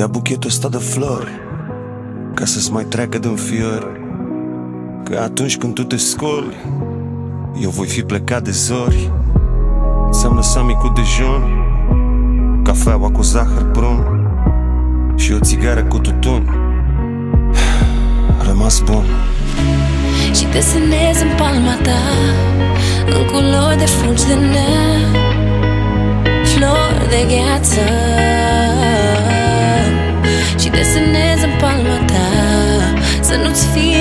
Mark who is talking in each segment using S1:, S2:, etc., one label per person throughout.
S1: Ia buchetul ăsta de flori Ca să-ți mai treacă din fiori Că atunci când tu te scoli Eu voi fi plecat de zori. Ți-am lăsat micul dejun Cafeaua cu zahăr prun Și o țigară cu tutun. Rămas bun.
S2: Și desenez în palma ta În culori de fulgi de nea Flori de gheață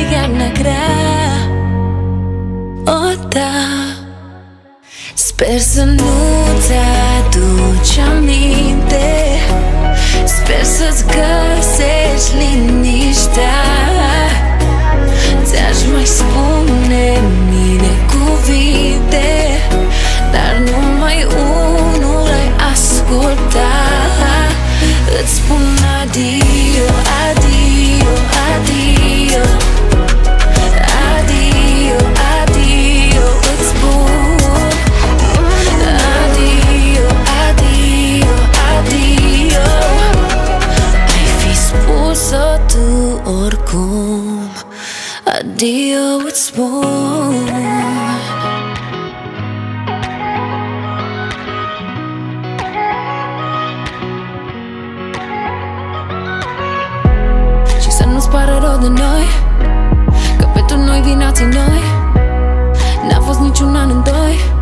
S2: nu-ți fie iarna grea. O, da. Sper să nu-ți aduci aminte. Sper să-ți găsești liniștea. Ți-aș mai spune mine cuvinte Dar numai unul ai asculta. Îți spun adio, adio, tu oricum Adio, îți spun. Și să nu-ți pară rău de noi Că pentru noi vinații noi. N-a fost niciun an în doi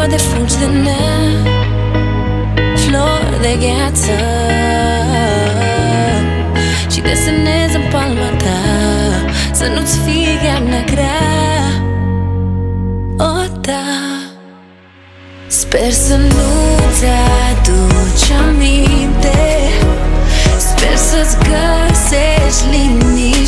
S2: În culori de fulgi de nea Flori de gheață. Și desenez în palma ta Să nu-ți fie iarna grea. O, da. Sper să nu-ți aduci aminte Sper să-ți găsești liniștea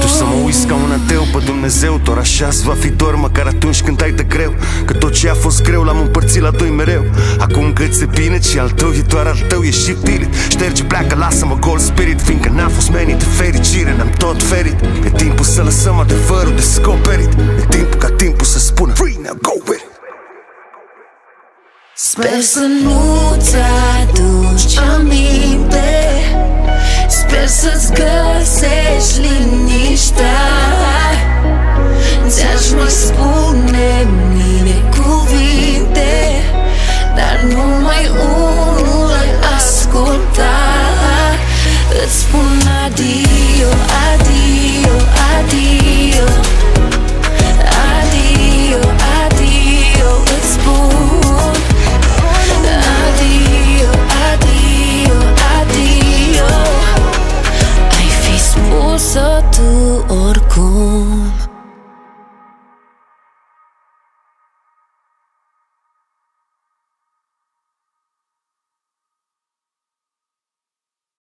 S2: Tu
S1: să mă uiți ca un ateu pe Dumnezeu Doar așa va fi dor măcar atunci când ai de greu. Că tot ce a fost greu l-am împărțit la doi mereu. Acum că ți bine ce al tău e doar al tău e și tirit Șterge, pleacă, lasă-mă gol spirit Fiindcă n-a fost menit. De fericire, ne-am tot ferit. E timpul să lăsăm adevărul descoperit. E timpul ca timpul să spună Free, now go with it.
S2: Sper să nu-ți aduci aminte с късеш ли нища?